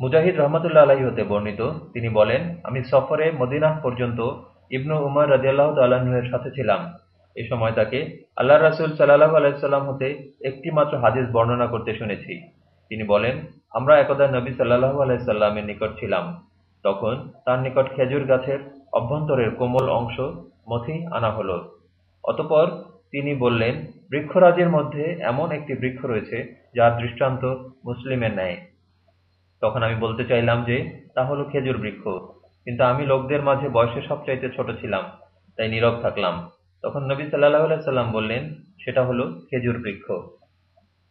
মুজাহিদ রহমতুল্লাহ আলাহি হতে বর্ণিত, তিনি বলেন, আমি সফরে মদিনাহ পর্যন্ত ইবনু উমর রাজিয়াল্লাহ তাল্লাহের সাথে ছিলাম। এ সময় তাকে আল্লাহ রাসুল সাল্লাহ আলাইসাল্লাম হতে একটি মাত্র হাদিস বর্ণনা করতে শুনেছি। তিনি বলেন, আমরা একদা নবী সাল্লাহ আলাইসাল্লামের নিকট ছিলাম। তখন তার নিকট খেজুর গাছের অভ্যন্তরের কোমল অংশ মথি আনা হলো। অতপর তিনি বললেন, বৃক্ষরাজের মধ্যে এমন একটি বৃক্ষ রয়েছে, যার দৃষ্টান্ত মুসলিমের ন্যায়। তখন আমি বলতে চাইলাম যে, তা হলো খেজুর বৃক্ষ। কিন্তু আমি লোকদের মাঝে বয়সে সবচাইতে ছোট ছিলাম, তাই নীরব থাকলাম। তখন নবী সাল্লাহ সাল্লাম বললেন, সেটা হলো খেজুর বৃক্ষ।